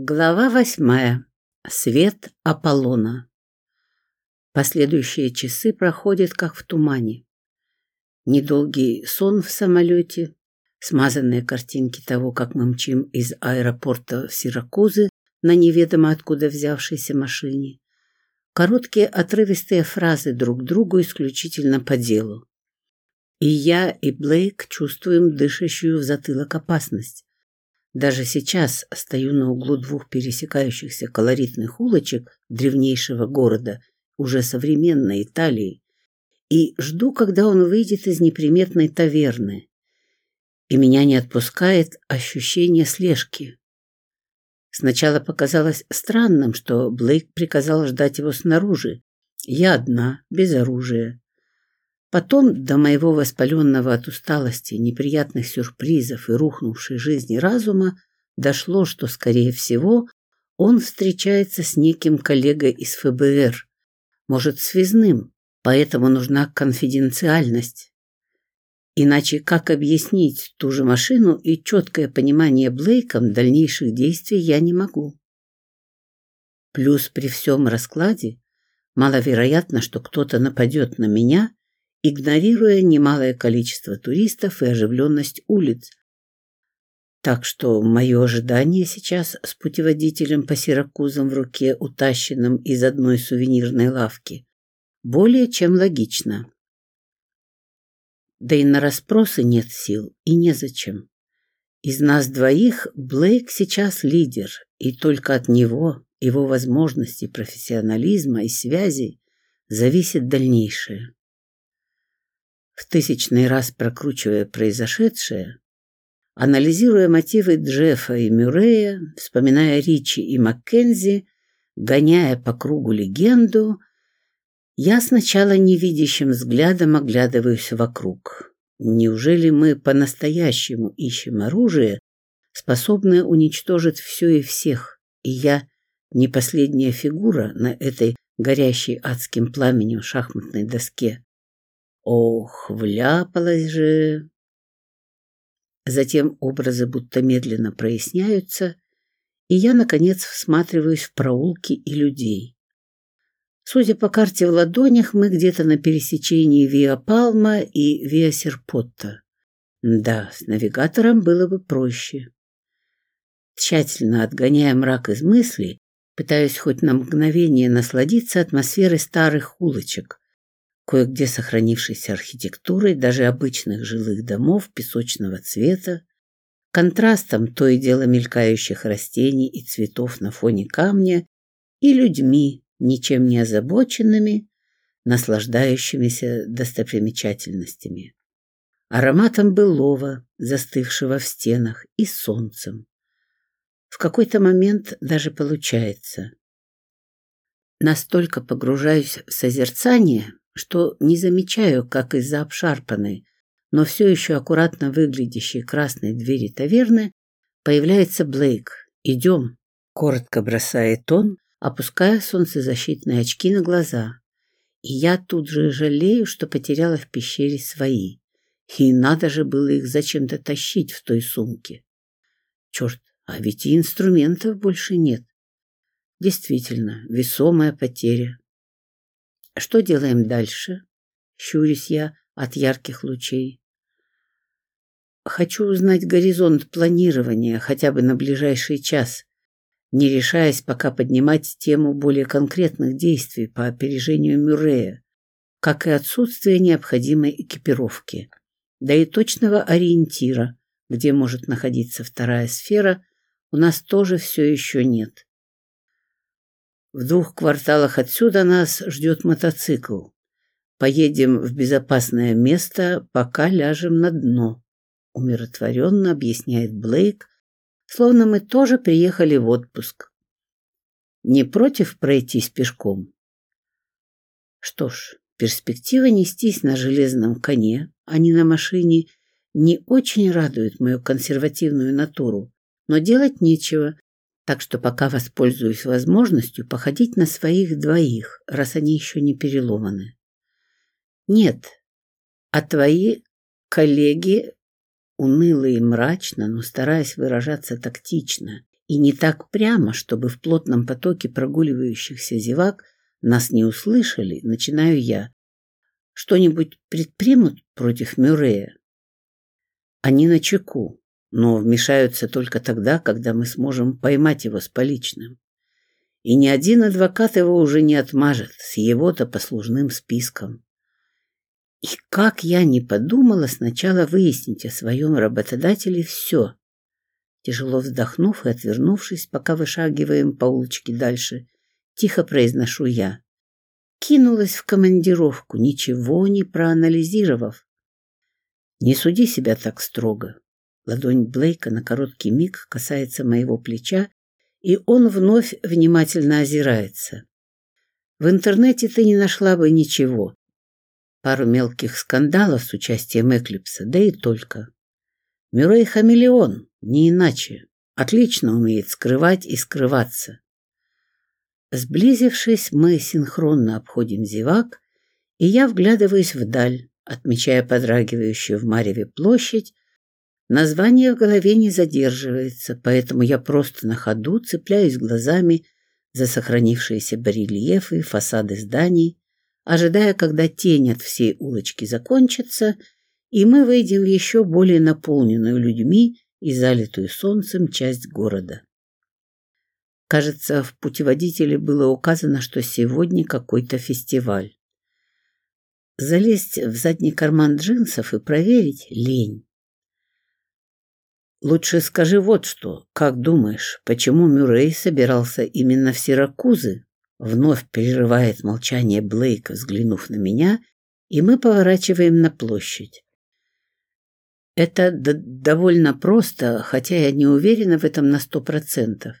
Глава восьмая. Свет Аполлона. Последующие часы проходят как в тумане. Недолгий сон в самолете, смазанные картинки того, как мы мчим из аэропорта в Сиракузы на неведомо откуда взявшейся машине, короткие отрывистые фразы друг другу исключительно по делу. И я, и Блейк чувствуем дышащую в затылок опасность. Даже сейчас стою на углу двух пересекающихся колоритных улочек древнейшего города, уже современной Италии, и жду, когда он выйдет из неприметной таверны. И меня не отпускает ощущение слежки. Сначала показалось странным, что Блейк приказал ждать его снаружи. Я одна, без оружия. Потом до моего воспаленного от усталости, неприятных сюрпризов и рухнувшей жизни разума дошло, что, скорее всего, он встречается с неким коллегой из ФБР, может, связным, поэтому нужна конфиденциальность. Иначе как объяснить ту же машину и четкое понимание Блейком дальнейших действий я не могу. Плюс при всем раскладе маловероятно, что кто-то нападет на меня игнорируя немалое количество туристов и оживленность улиц. Так что мое ожидание сейчас с путеводителем по Сиракузам в руке, утащенным из одной сувенирной лавки, более чем логично. Да и на расспросы нет сил, и незачем. Из нас двоих Блейк сейчас лидер, и только от него, его возможностей, профессионализма и связей зависит дальнейшее в тысячный раз прокручивая произошедшее, анализируя мотивы Джеффа и Мюррея, вспоминая Ричи и Маккензи, гоняя по кругу легенду, я сначала невидящим взглядом оглядываюсь вокруг. Неужели мы по-настоящему ищем оружие, способное уничтожить все и всех, и я не последняя фигура на этой горящей адским пламенем шахматной доске? Ох, вляпалась же. Затем образы будто медленно проясняются, и я, наконец, всматриваюсь в проулки и людей. Судя по карте в ладонях, мы где-то на пересечении Виа Палма и Виа Серпотта. Да, с навигатором было бы проще. Тщательно отгоняя мрак из мыслей, пытаюсь хоть на мгновение насладиться атмосферой старых улочек, кое-где сохранившейся архитектурой даже обычных жилых домов песочного цвета, контрастом то и дело мелькающих растений и цветов на фоне камня и людьми, ничем не озабоченными, наслаждающимися достопримечательностями. Ароматом былого, застывшего в стенах, и солнцем. В какой-то момент даже получается. Настолько погружаюсь в созерцание, что не замечаю, как из-за обшарпанной, но все еще аккуратно выглядящей красной двери таверны появляется Блейк. «Идем», — коротко бросает он, опуская солнцезащитные очки на глаза. И я тут же жалею, что потеряла в пещере свои. И надо же было их зачем-то тащить в той сумке. Черт, а ведь и инструментов больше нет. Действительно, весомая потеря. Что делаем дальше? Щурюсь я от ярких лучей. Хочу узнать горизонт планирования хотя бы на ближайший час, не решаясь пока поднимать тему более конкретных действий по опережению Мюррея, как и отсутствие необходимой экипировки, да и точного ориентира, где может находиться вторая сфера, у нас тоже все еще нет. В двух кварталах отсюда нас ждет мотоцикл. Поедем в безопасное место, пока ляжем на дно. Умиротворенно объясняет Блейк, словно мы тоже приехали в отпуск. Не против пройтись пешком? Что ж, перспектива нестись на железном коне, а не на машине, не очень радует мою консервативную натуру, но делать нечего, так что пока воспользуюсь возможностью походить на своих двоих, раз они еще не переломаны. Нет, а твои коллеги, уныло и мрачно, но стараясь выражаться тактично и не так прямо, чтобы в плотном потоке прогуливающихся зевак нас не услышали, начинаю я. Что-нибудь предпримут против Мюррея? Они на чеку, но вмешаются только тогда, когда мы сможем поймать его с поличным. И ни один адвокат его уже не отмажет с его-то послужным списком. И как я не подумала сначала выяснить о своем работодателе все. Тяжело вздохнув и отвернувшись, пока вышагиваем по улочке дальше, тихо произношу я. Кинулась в командировку, ничего не проанализировав. Не суди себя так строго. Ладонь Блейка на короткий миг касается моего плеча, и он вновь внимательно озирается. В интернете ты не нашла бы ничего. Пару мелких скандалов с участием Эклипса, да и только. Мюррей хамелеон, не иначе. Отлично умеет скрывать и скрываться. Сблизившись, мы синхронно обходим зевак, и я вглядываюсь вдаль, отмечая подрагивающую в Мареве площадь, название в голове не задерживается, поэтому я просто на ходу цепляюсь глазами за сохранившиеся барельефы, фасады зданий, ожидая, когда тень от всей улочки закончится, и мы выйдем в еще более наполненную людьми и залитую солнцем часть города. Кажется, в путеводителе было указано, что сегодня какой-то фестиваль. Залезть в задний карман джинсов и проверить — лень. Лучше скажи вот что. Как думаешь, почему Мюррей собирался именно в Сиракузы? Вновь перерывает молчание Блейк, взглянув на меня, и мы поворачиваем на площадь. Это довольно просто, хотя я не уверена в этом на сто процентов.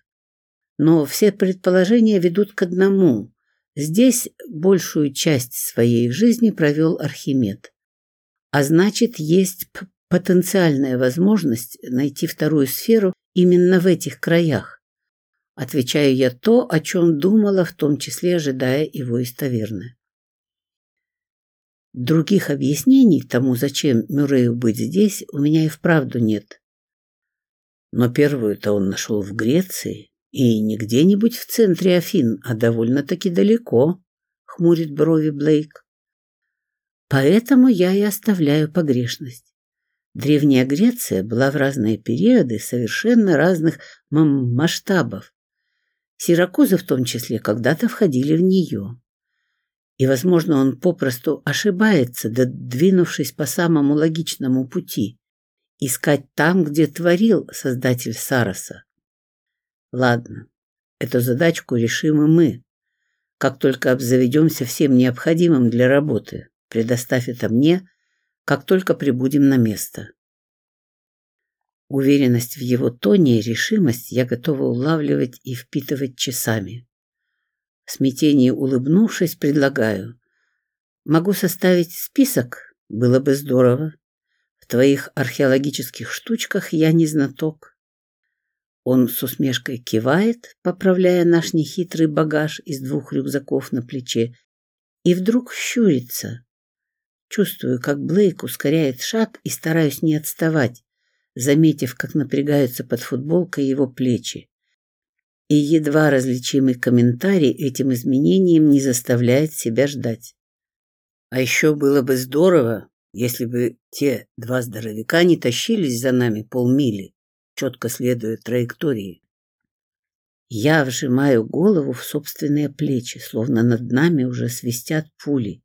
Но все предположения ведут к одному. Здесь большую часть своей жизни провел Архимед. А значит, есть потенциальная возможность найти вторую сферу именно в этих краях. Отвечаю я то, о чем думала, в том числе ожидая его из таверны. Других объяснений тому, зачем Мюррею быть здесь, у меня и вправду нет. Но первую-то он нашел в Греции, и не где-нибудь в центре Афин, а довольно-таки далеко, хмурит брови Блейк. Поэтому я и оставляю погрешность. Древняя Греция была в разные периоды совершенно разных масштабов. Сиракузы в том числе когда-то входили в нее. И, возможно, он попросту ошибается, двинувшись по самому логичному пути. Искать там, где творил создатель Сароса. Ладно, эту задачку решим и мы. Как только обзаведемся всем необходимым для работы, предоставь это мне, как только прибудем на место. Уверенность в его тоне и решимость я готова улавливать и впитывать часами. В смятении улыбнувшись, предлагаю. Могу составить список? Было бы здорово. В твоих археологических штучках я не знаток. Он с усмешкой кивает, поправляя наш нехитрый багаж из двух рюкзаков на плече, и вдруг щурится. Чувствую, как Блейк ускоряет шаг и стараюсь не отставать, заметив, как напрягаются под футболкой его плечи. И едва различимый комментарий этим изменением не заставляет себя ждать. А еще было бы здорово, если бы те два здоровяка не тащились за нами полмили, четко следуя траектории. Я вжимаю голову в собственные плечи, словно над нами уже свистят пули.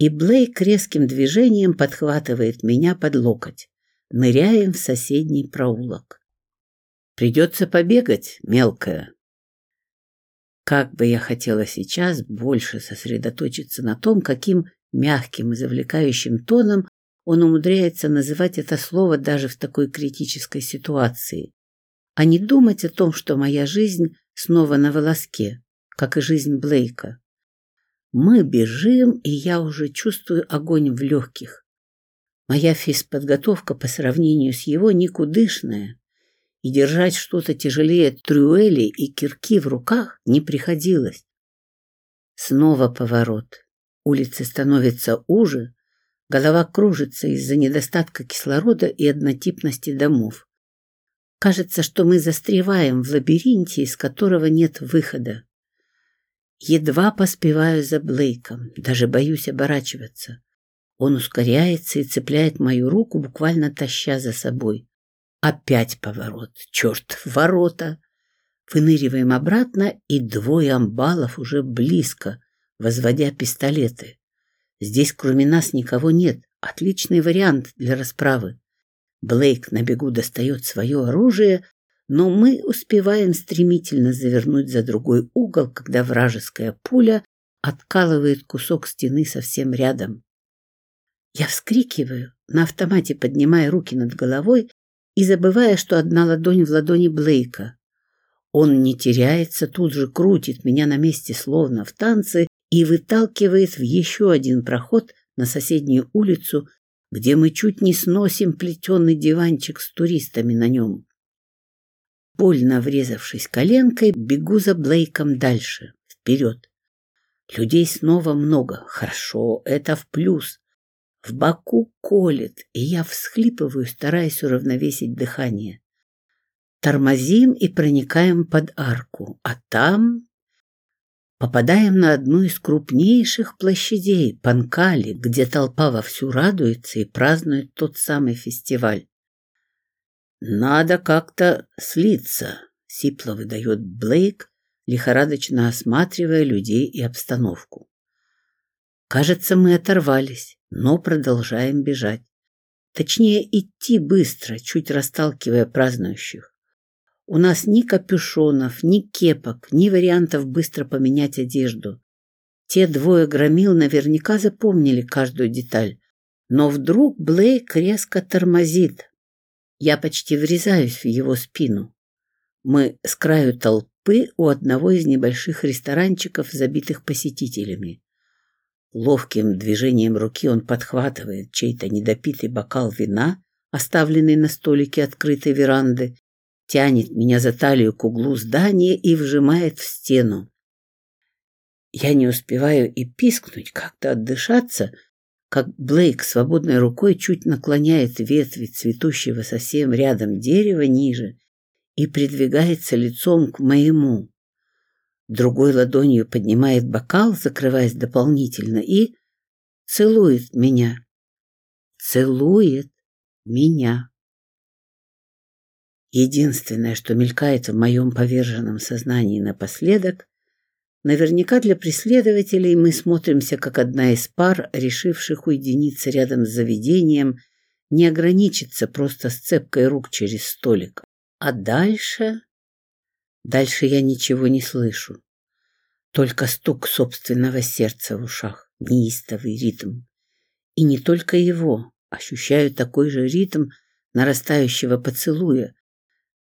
И Блейк резким движением подхватывает меня под локоть. Ныряем в соседний проулок. Придется побегать, мелкая. Как бы я хотела сейчас больше сосредоточиться на том, каким мягким и завлекающим тоном он умудряется называть это слово даже в такой критической ситуации, а не думать о том, что моя жизнь снова на волоске, как и жизнь Блейка. Мы бежим, и я уже чувствую огонь в легких. Моя физподготовка по сравнению с его никудышная, и держать что-то тяжелее трюэли и кирки в руках не приходилось. Снова поворот. Улицы становятся уже, голова кружится из-за недостатка кислорода и однотипности домов. Кажется, что мы застреваем в лабиринте, из которого нет выхода. Едва поспеваю за Блейком, даже боюсь оборачиваться. Он ускоряется и цепляет мою руку, буквально таща за собой. Опять поворот. Черт, ворота. Выныриваем обратно, и двое амбалов уже близко, возводя пистолеты. Здесь кроме нас никого нет. Отличный вариант для расправы. Блейк на бегу достает свое оружие, но мы успеваем стремительно завернуть за другой угол, когда вражеская пуля откалывает кусок стены совсем рядом. Я вскрикиваю, на автомате поднимая руки над головой и забывая, что одна ладонь в ладони Блейка. Он не теряется, тут же крутит меня на месте, словно в танце, и выталкивает в еще один проход на соседнюю улицу, где мы чуть не сносим плетеный диванчик с туристами на нем. Больно врезавшись коленкой, бегу за Блейком дальше, вперед. Людей снова много. Хорошо, это в плюс. В боку колет, и я всхлипываю, стараясь уравновесить дыхание. Тормозим и проникаем под арку, а там попадаем на одну из крупнейших площадей Панкали, где толпа вовсю радуется и празднует тот самый фестиваль. «Надо как-то слиться», — сипло выдает Блейк, лихорадочно осматривая людей и обстановку. Кажется, мы оторвались, но продолжаем бежать. Точнее, идти быстро, чуть расталкивая празднующих. У нас ни капюшонов, ни кепок, ни вариантов быстро поменять одежду. Те двое громил наверняка запомнили каждую деталь. Но вдруг Блейк резко тормозит, я почти врезаюсь в его спину. Мы с краю толпы у одного из небольших ресторанчиков, забитых посетителями. Ловким движением руки он подхватывает чей-то недопитый бокал вина, оставленный на столике открытой веранды, тянет меня за талию к углу здания и вжимает в стену. Я не успеваю и пискнуть, как-то отдышаться — как Блейк свободной рукой чуть наклоняет ветви цветущего совсем рядом дерева ниже и придвигается лицом к моему. Другой ладонью поднимает бокал, закрываясь дополнительно, и целует меня. Целует меня. Единственное, что мелькает в моем поверженном сознании напоследок, Наверняка для преследователей мы смотримся как одна из пар, решивших уединиться рядом с заведением, не ограничиться просто сцепкой рук через столик. А дальше... Дальше я ничего не слышу. Только стук собственного сердца в ушах, неистовый ритм. И не только его. Ощущаю такой же ритм нарастающего поцелуя,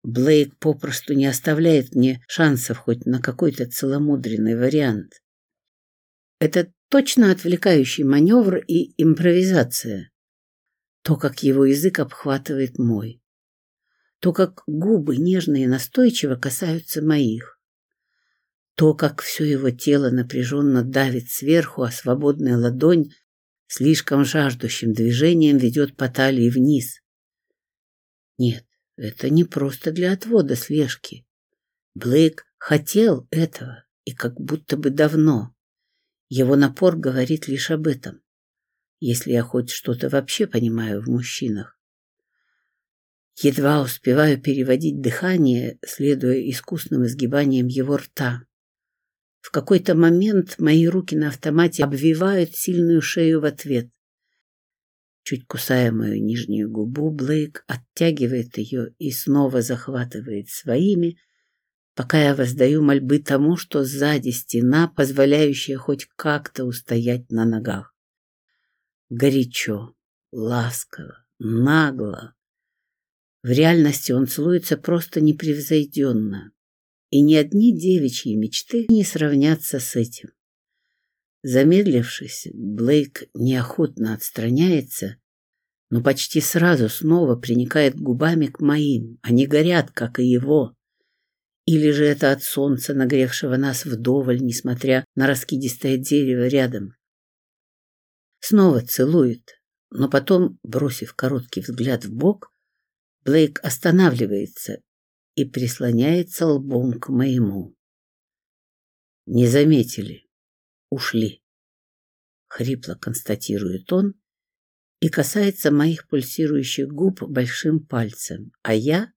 Блейк попросту не оставляет мне шансов хоть на какой-то целомудренный вариант. Это точно отвлекающий маневр и импровизация. То, как его язык обхватывает мой. То, как губы нежно и настойчиво касаются моих. То, как все его тело напряженно давит сверху, а свободная ладонь слишком жаждущим движением ведет по талии вниз. Нет, это не просто для отвода слежки. Блейк хотел этого, и как будто бы давно. Его напор говорит лишь об этом, если я хоть что-то вообще понимаю в мужчинах. Едва успеваю переводить дыхание, следуя искусным изгибаниям его рта. В какой-то момент мои руки на автомате обвивают сильную шею в ответ. Чуть кусая мою нижнюю губу, Блейк оттягивает ее и снова захватывает своими, пока я воздаю мольбы тому, что сзади стена, позволяющая хоть как-то устоять на ногах. Горячо, ласково, нагло. В реальности он целуется просто непревзойденно, и ни одни девичьи мечты не сравнятся с этим. Замедлившись, Блейк неохотно отстраняется, но почти сразу снова приникает губами к моим. Они горят, как и его. Или же это от солнца, нагревшего нас вдоволь, несмотря на раскидистое дерево рядом. Снова целует, но потом, бросив короткий взгляд в бок, Блейк останавливается и прислоняется лбом к моему. Не заметили. Ушли. Хрипло констатирует он и касается моих пульсирующих губ большим пальцем, а я...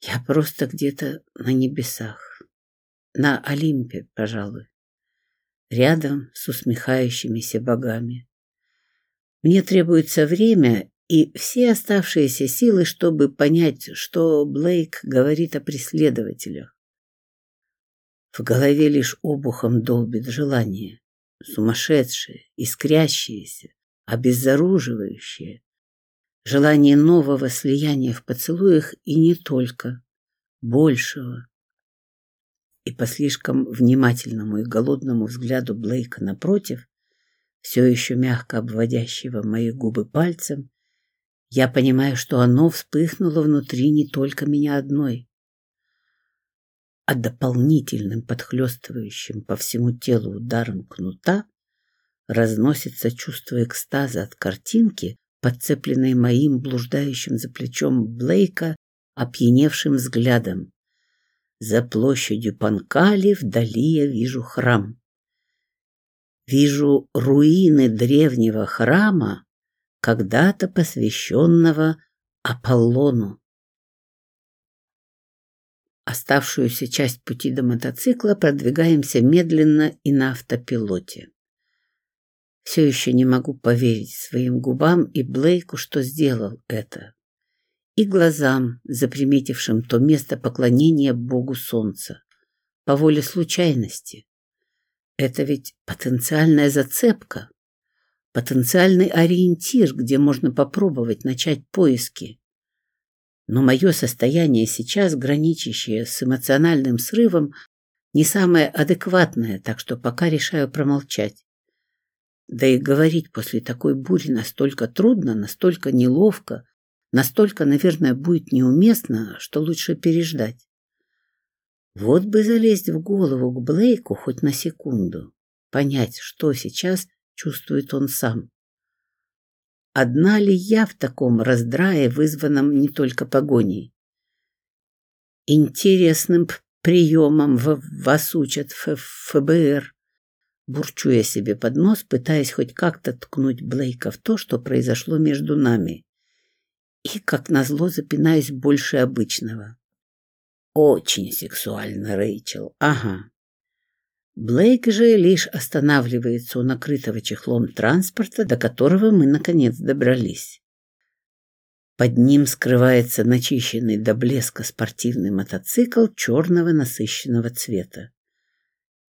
Я просто где-то на небесах. На Олимпе, пожалуй. Рядом с усмехающимися богами. Мне требуется время и все оставшиеся силы, чтобы понять, что Блейк говорит о преследователях. В голове лишь обухом долбит желание, сумасшедшее, искрящееся, обезоруживающее, желание нового слияния в поцелуях и не только, большего. И по слишком внимательному и голодному взгляду Блейка напротив, все еще мягко обводящего мои губы пальцем, я понимаю, что оно вспыхнуло внутри не только меня одной, а дополнительным подхлестывающим по всему телу ударом кнута разносится чувство экстаза от картинки, подцепленной моим блуждающим за плечом Блейка опьяневшим взглядом. За площадью Панкали вдали я вижу храм. Вижу руины древнего храма, когда-то посвященного Аполлону. Оставшуюся часть пути до мотоцикла продвигаемся медленно и на автопилоте. Все еще не могу поверить своим губам и Блейку, что сделал это. И глазам, заприметившим то место поклонения Богу Солнца. По воле случайности. Это ведь потенциальная зацепка потенциальный ориентир, где можно попробовать начать поиски. Но мое состояние сейчас, граничащее с эмоциональным срывом, не самое адекватное, так что пока решаю промолчать. Да и говорить после такой бури настолько трудно, настолько неловко, настолько, наверное, будет неуместно, что лучше переждать. Вот бы залезть в голову к Блейку хоть на секунду, понять, что сейчас чувствует он сам. Одна ли я в таком раздрае, вызванном не только погоней? Интересным приемом вас учат в ФБР. Бурчу я себе под нос, пытаясь хоть как-то ткнуть Блейка в то, что произошло между нами. И, как назло, запинаюсь больше обычного. Очень сексуально, Рэйчел. Ага. Блейк же лишь останавливается у накрытого чехлом транспорта, до которого мы наконец добрались. Под ним скрывается начищенный до блеска спортивный мотоцикл черного насыщенного цвета.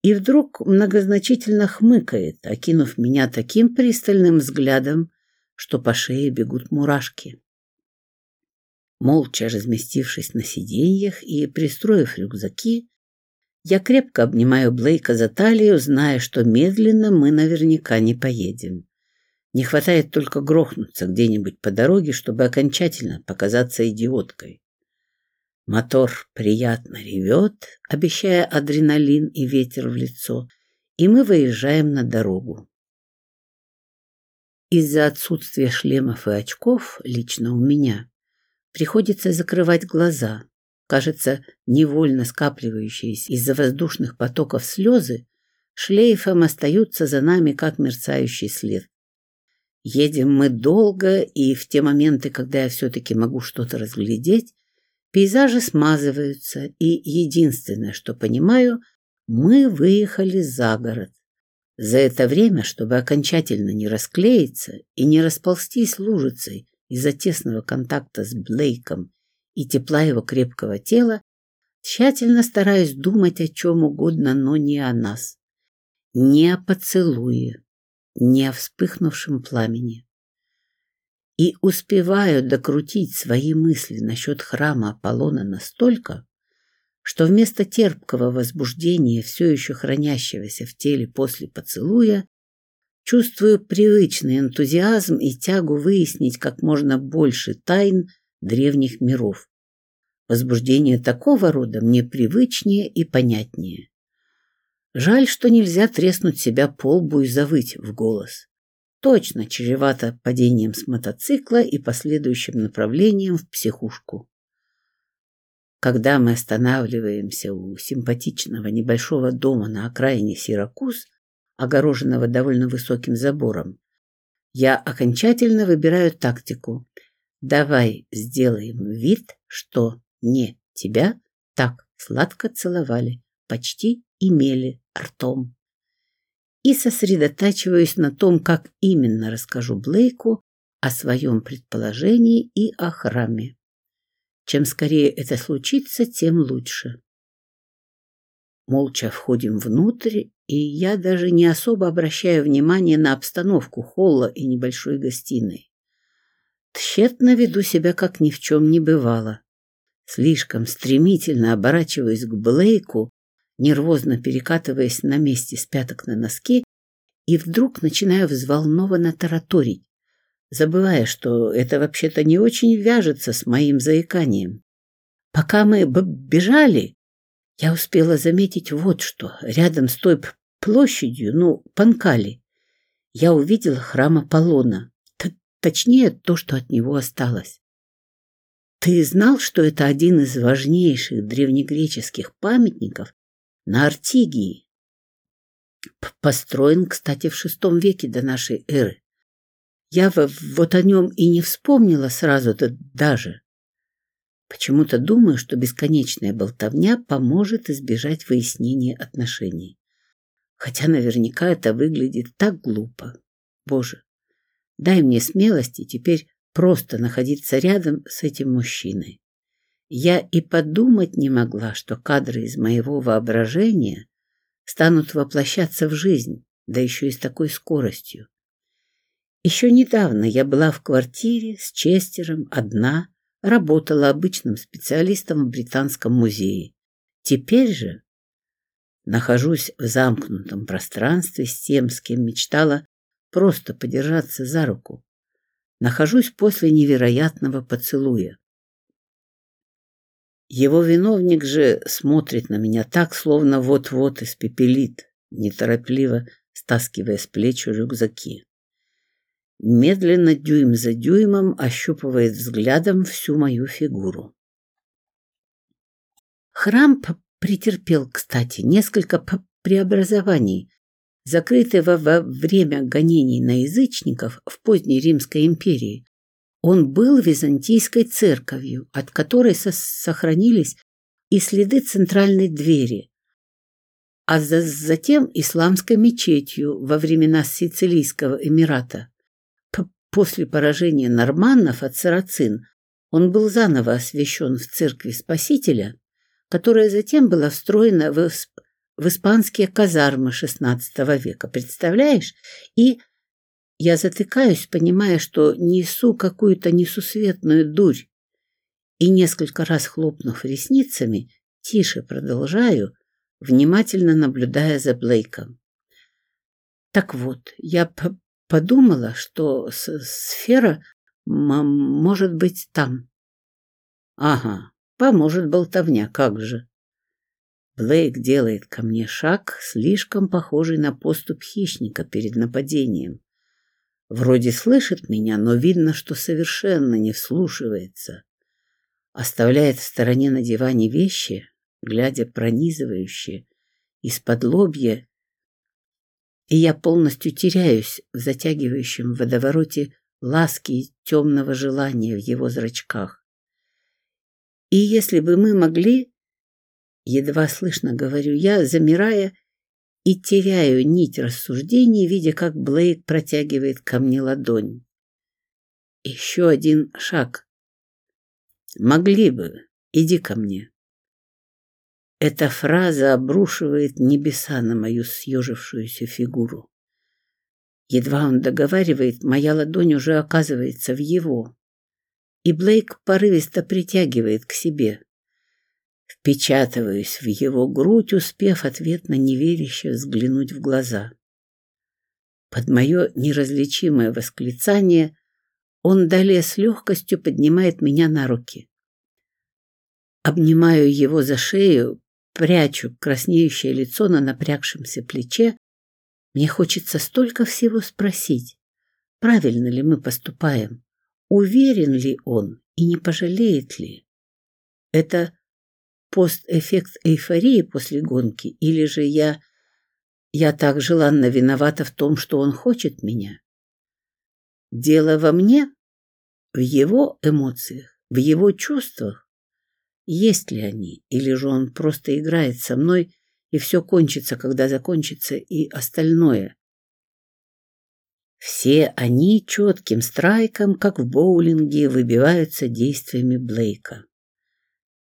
И вдруг многозначительно хмыкает, окинув меня таким пристальным взглядом, что по шее бегут мурашки. Молча разместившись на сиденьях и пристроив рюкзаки, я крепко обнимаю Блейка за талию, зная, что медленно мы наверняка не поедем. Не хватает только грохнуться где-нибудь по дороге, чтобы окончательно показаться идиоткой. Мотор приятно ревет, обещая адреналин и ветер в лицо, и мы выезжаем на дорогу. Из-за отсутствия шлемов и очков, лично у меня, приходится закрывать глаза, кажется, невольно скапливающиеся из-за воздушных потоков слезы, шлейфом остаются за нами, как мерцающий след. Едем мы долго, и в те моменты, когда я все-таки могу что-то разглядеть, пейзажи смазываются, и единственное, что понимаю, мы выехали за город. За это время, чтобы окончательно не расклеиться и не расползтись лужицей из-за тесного контакта с Блейком и тепла его крепкого тела, тщательно стараюсь думать о чем угодно, но не о нас. Не о поцелуе, не о вспыхнувшем пламени. И успеваю докрутить свои мысли насчет храма Аполлона настолько, что вместо терпкого возбуждения, все еще хранящегося в теле после поцелуя, чувствую привычный энтузиазм и тягу выяснить как можно больше тайн древних миров. Возбуждение такого рода мне привычнее и понятнее. Жаль, что нельзя треснуть себя по лбу и завыть в голос. Точно чревато падением с мотоцикла и последующим направлением в психушку. Когда мы останавливаемся у симпатичного небольшого дома на окраине Сиракуз, огороженного довольно высоким забором, я окончательно выбираю тактику. Давай сделаем вид, что не тебя так сладко целовали, почти имели ртом. И сосредотачиваюсь на том, как именно расскажу Блейку о своем предположении и о храме. Чем скорее это случится, тем лучше. Молча входим внутрь, и я даже не особо обращаю внимание на обстановку холла и небольшой гостиной. Тщетно веду себя, как ни в чем не бывало. Слишком стремительно оборачиваюсь к Блейку, нервозно перекатываясь на месте с пяток на носки, и вдруг начинаю взволнованно тараторить, забывая, что это вообще-то не очень вяжется с моим заиканием. Пока мы бежали, я успела заметить вот что. Рядом с той площадью, ну, Панкали, я увидела храм Аполлона. Точнее, то, что от него осталось. Ты знал, что это один из важнейших древнегреческих памятников на Артигии? Построен, кстати, в шестом веке до нашей эры. Я вот о нем и не вспомнила сразу-то даже. Почему-то думаю, что бесконечная болтовня поможет избежать выяснения отношений. Хотя наверняка это выглядит так глупо. Боже, дай мне смелости теперь просто находиться рядом с этим мужчиной. Я и подумать не могла, что кадры из моего воображения станут воплощаться в жизнь, да еще и с такой скоростью. Еще недавно я была в квартире с Честером, одна, работала обычным специалистом в Британском музее. Теперь же нахожусь в замкнутом пространстве с тем, с кем мечтала просто подержаться за руку. Нахожусь после невероятного поцелуя. Его виновник же смотрит на меня так, словно вот-вот испепелит, неторопливо стаскивая с плеч рюкзаки медленно дюйм за дюймом ощупывает взглядом всю мою фигуру. Храм претерпел, кстати, несколько преобразований, закрытый во, время гонений на язычников в поздней Римской империи. Он был византийской церковью, от которой со сохранились и следы центральной двери, а за затем исламской мечетью во времена Сицилийского Эмирата. После поражения норманнов от сарацин он был заново освящен в церкви Спасителя, которая затем была встроена в, в испанские казармы XVI века. Представляешь? И я затыкаюсь, понимая, что несу какую-то несусветную дурь. И несколько раз хлопнув ресницами, тише продолжаю, внимательно наблюдая за Блейком. Так вот, я подумала, что сфера может быть там. Ага, поможет болтовня, как же. Блейк делает ко мне шаг, слишком похожий на поступ хищника перед нападением. Вроде слышит меня, но видно, что совершенно не вслушивается. Оставляет в стороне на диване вещи, глядя пронизывающе, из-под лобья и я полностью теряюсь в затягивающем водовороте ласки и темного желания в его зрачках. И если бы мы могли, едва слышно говорю я, замирая и теряю нить рассуждений, видя, как Блейк протягивает ко мне ладонь. Еще один шаг. Могли бы. Иди ко мне. Эта фраза обрушивает небеса на мою съежившуюся фигуру. Едва он договаривает, моя ладонь уже оказывается в его. И Блейк порывисто притягивает к себе. Впечатываюсь в его грудь, успев ответно неверяще взглянуть в глаза. Под мое неразличимое восклицание он далее с легкостью поднимает меня на руки. Обнимаю его за шею, прячу краснеющее лицо на напрягшемся плече, мне хочется столько всего спросить. Правильно ли мы поступаем? Уверен ли он и не пожалеет ли? Это постэффект эйфории после гонки, или же я... Я так желанно виновата в том, что он хочет меня. Дело во мне, в его эмоциях, в его чувствах. Есть ли они, или же он просто играет со мной, и все кончится, когда закончится и остальное. Все они четким страйком, как в боулинге, выбиваются действиями Блейка.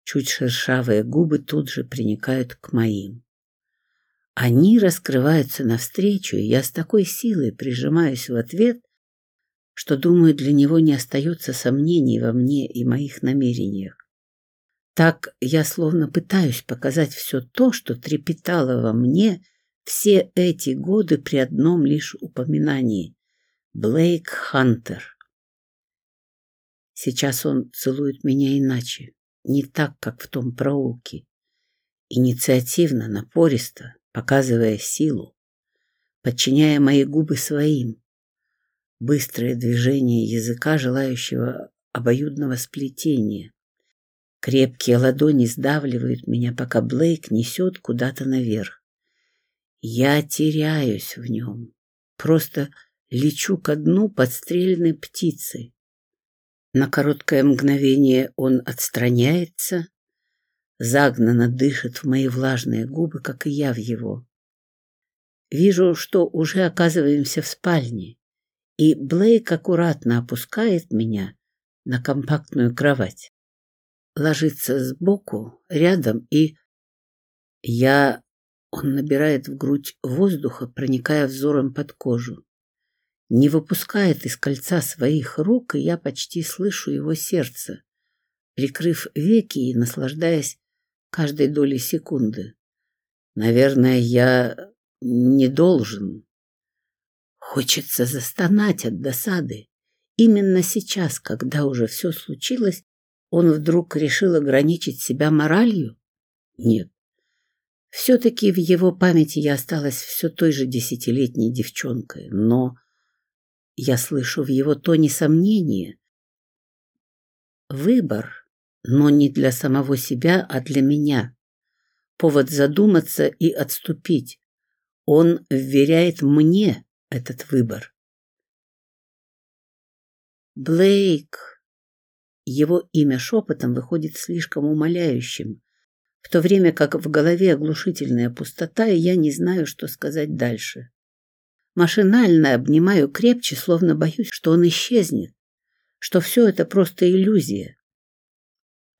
Чуть шершавые губы тут же приникают к моим. Они раскрываются навстречу, и я с такой силой прижимаюсь в ответ, что, думаю, для него не остается сомнений во мне и моих намерениях. Так я словно пытаюсь показать все то, что трепетало во мне все эти годы при одном лишь упоминании. Блейк Хантер. Сейчас он целует меня иначе, не так, как в том проулке. Инициативно, напористо, показывая силу, подчиняя мои губы своим. Быстрое движение языка, желающего обоюдного сплетения. Крепкие ладони сдавливают меня, пока Блейк несет куда-то наверх. Я теряюсь в нем, просто лечу ко дну подстреленной птицы. На короткое мгновение он отстраняется, загнанно дышит в мои влажные губы, как и я в его. Вижу, что уже оказываемся в спальне, и Блейк аккуратно опускает меня на компактную кровать. Ложится сбоку, рядом, и... Я... Он набирает в грудь воздуха, проникая взором под кожу. Не выпускает из кольца своих рук, и я почти слышу его сердце, прикрыв веки и наслаждаясь каждой долей секунды. Наверное, я не должен. Хочется застонать от досады. Именно сейчас, когда уже все случилось, он вдруг решил ограничить себя моралью? Нет. Все-таки в его памяти я осталась все той же десятилетней девчонкой, но я слышу в его тоне сомнения. Выбор но не для самого себя, а для меня. Повод задуматься и отступить. Он вверяет мне этот выбор. Блейк. Его имя шепотом выходит слишком умоляющим, в то время как в голове оглушительная пустота, и я не знаю, что сказать дальше. Машинально обнимаю крепче, словно боюсь, что он исчезнет, что все это просто иллюзия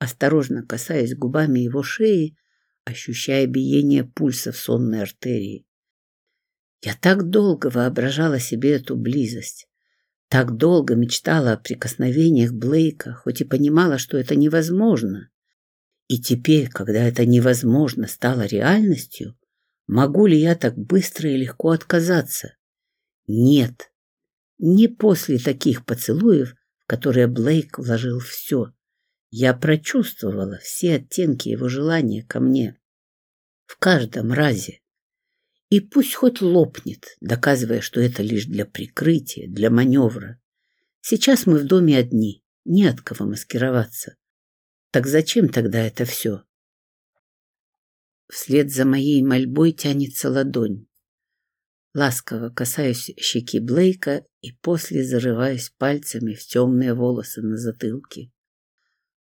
осторожно касаясь губами его шеи, ощущая биение пульса в сонной артерии. Я так долго воображала себе эту близость, так долго мечтала о прикосновениях Блейка, хоть и понимала, что это невозможно. И теперь, когда это невозможно стало реальностью, могу ли я так быстро и легко отказаться? Нет, не после таких поцелуев, в которые Блейк вложил все. Я прочувствовала все оттенки его желания ко мне. В каждом разе. И пусть хоть лопнет, доказывая, что это лишь для прикрытия, для маневра. Сейчас мы в доме одни, не от кого маскироваться. Так зачем тогда это все? Вслед за моей мольбой тянется ладонь. Ласково касаюсь щеки Блейка и после зарываюсь пальцами в темные волосы на затылке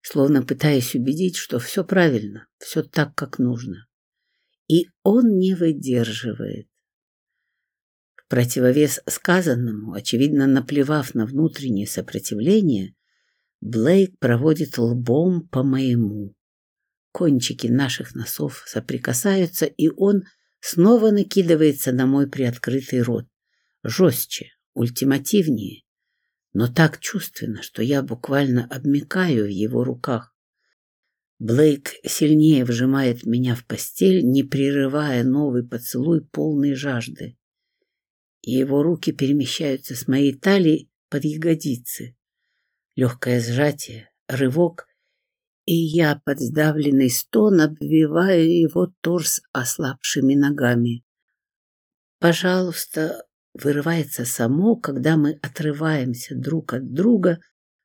словно пытаясь убедить, что все правильно, все так, как нужно. И он не выдерживает. Противовес сказанному, очевидно наплевав на внутреннее сопротивление, Блейк проводит лбом по моему. Кончики наших носов соприкасаются, и он снова накидывается на мой приоткрытый рот. Жестче, ультимативнее, но так чувственно, что я буквально обмикаю в его руках. Блейк сильнее вжимает меня в постель, не прерывая новый поцелуй полной жажды. И его руки перемещаются с моей талии под ягодицы. Легкое сжатие, рывок, и я под сдавленный стон обвиваю его торс ослабшими ногами. «Пожалуйста, вырывается само, когда мы отрываемся друг от друга,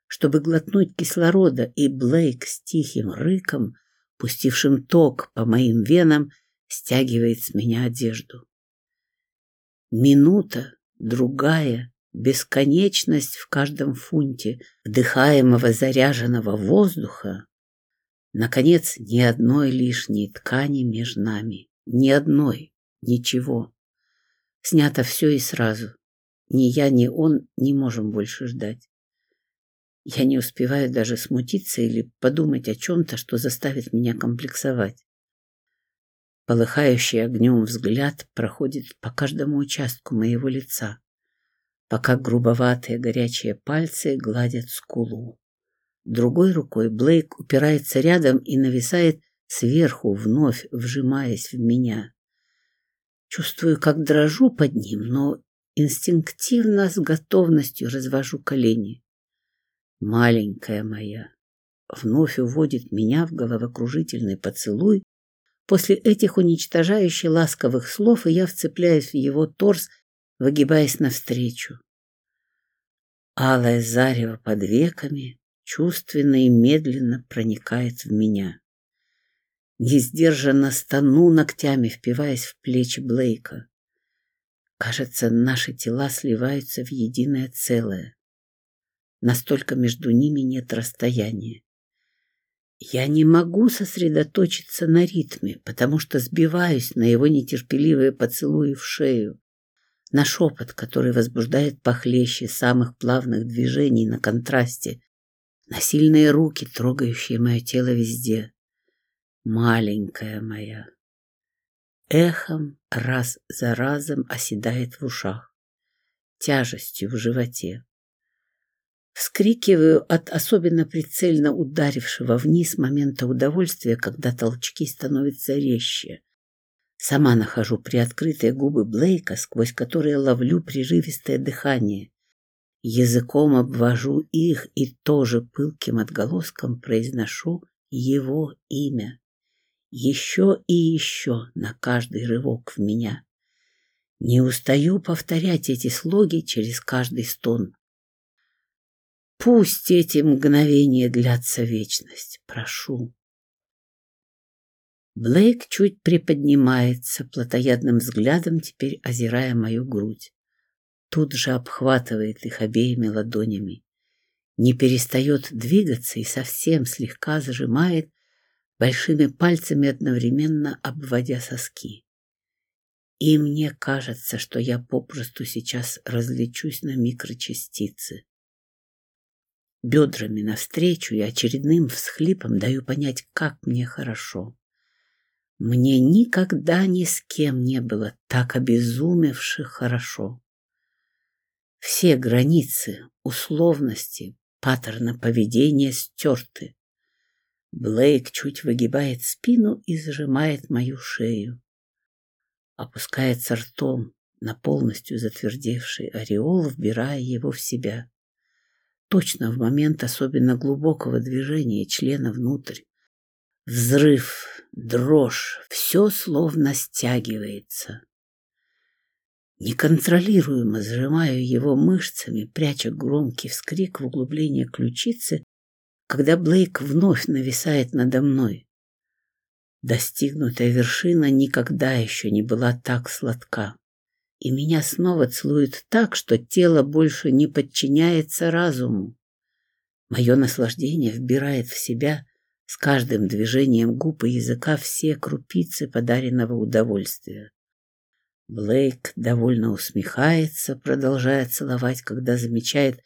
чтобы глотнуть кислорода, и Блейк с тихим рыком пустившим ток по моим венам, стягивает с меня одежду. Минута, другая, бесконечность в каждом фунте вдыхаемого заряженного воздуха. Наконец, ни одной лишней ткани между нами. Ни одной. Ничего. Снято все и сразу. Ни я, ни он не можем больше ждать. Я не успеваю даже смутиться или подумать о чем-то, что заставит меня комплексовать. Полыхающий огнем взгляд проходит по каждому участку моего лица, пока грубоватые горячие пальцы гладят скулу. Другой рукой Блейк упирается рядом и нависает сверху, вновь вжимаясь в меня. Чувствую, как дрожу под ним, но инстинктивно с готовностью развожу колени. Маленькая моя вновь уводит меня в головокружительный поцелуй. После этих уничтожающих ласковых слов и я вцепляюсь в его торс, выгибаясь навстречу. Алое зарево под веками чувственно и медленно проникает в меня. Несдержанно стану ногтями, впиваясь в плечи Блейка. Кажется, наши тела сливаются в единое целое. Настолько между ними нет расстояния. Я не могу сосредоточиться на ритме, потому что сбиваюсь на его нетерпеливые поцелуи в шею, на шепот, который возбуждает похлеще самых плавных движений на контрасте, на сильные руки, трогающие мое тело везде. Маленькая моя. Эхом раз за разом оседает в ушах, тяжестью в животе. Вскрикиваю от особенно прицельно ударившего вниз момента удовольствия, когда толчки становятся резче. Сама нахожу приоткрытые губы Блейка, сквозь которые ловлю прерывистое дыхание. Языком обвожу их и тоже пылким отголоском произношу его имя. Еще и еще на каждый рывок в меня. Не устаю повторять эти слоги через каждый стон. Пусть эти мгновения длятся вечность, прошу. Блейк чуть приподнимается, плотоядным взглядом теперь озирая мою грудь. Тут же обхватывает их обеими ладонями. Не перестает двигаться и совсем слегка зажимает большими пальцами одновременно обводя соски. И мне кажется, что я попросту сейчас различусь на микрочастицы. Бедрами навстречу и очередным всхлипом даю понять, как мне хорошо. Мне никогда ни с кем не было так обезумевших хорошо. Все границы, условности, паттерны поведения стерты. Блейк чуть выгибает спину и сжимает мою шею. Опускается ртом на полностью затвердевший ореол, вбирая его в себя. Точно в момент особенно глубокого движения члена внутрь. Взрыв, дрожь, все словно стягивается. Неконтролируемо сжимаю его мышцами, пряча громкий вскрик в углубление ключицы, когда Блейк вновь нависает надо мной. Достигнутая вершина никогда еще не была так сладка. И меня снова целуют так, что тело больше не подчиняется разуму. Мое наслаждение вбирает в себя с каждым движением губ и языка все крупицы подаренного удовольствия. Блейк довольно усмехается, продолжая целовать, когда замечает,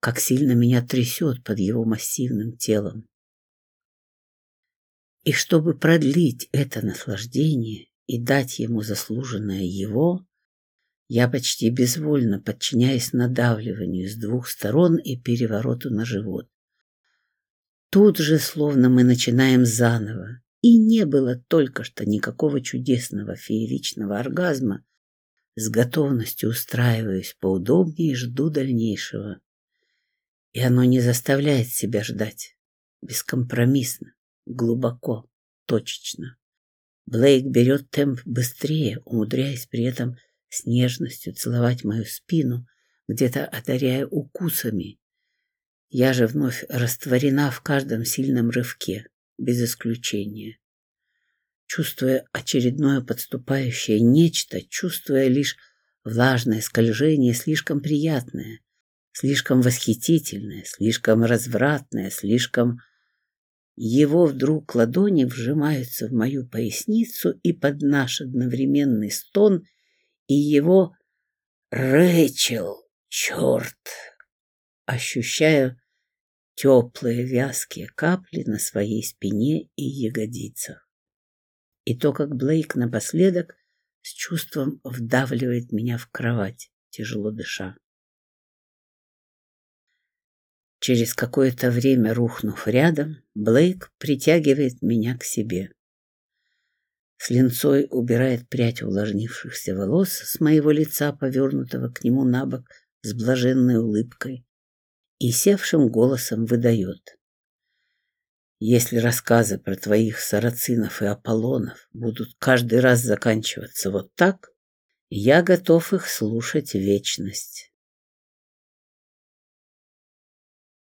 как сильно меня трясет под его массивным телом. И чтобы продлить это наслаждение и дать ему заслуженное его, я почти безвольно подчиняюсь надавливанию с двух сторон и перевороту на живот. Тут же словно мы начинаем заново, и не было только что никакого чудесного фееричного оргазма, с готовностью устраиваюсь поудобнее и жду дальнейшего. И оно не заставляет себя ждать. Бескомпромиссно, глубоко, точечно. Блейк берет темп быстрее, умудряясь при этом с нежностью целовать мою спину, где-то одаряя укусами. Я же вновь растворена в каждом сильном рывке. Без исключения. Чувствуя очередное подступающее нечто, чувствуя лишь влажное скольжение, слишком приятное, слишком восхитительное, слишком развратное, слишком... Его вдруг ладони вжимаются в мою поясницу, и под наш одновременный стон, и его «Рэйчел, черт!» Ощущаю теплые вязкие капли на своей спине и ягодицах. И то, как Блейк напоследок с чувством вдавливает меня в кровать, тяжело дыша. Через какое-то время, рухнув рядом, Блейк притягивает меня к себе. С линцой убирает прядь увлажнившихся волос с моего лица, повернутого к нему на бок с блаженной улыбкой, и севшим голосом выдает. Если рассказы про твоих сарацинов и Аполлонов будут каждый раз заканчиваться вот так, я готов их слушать вечность.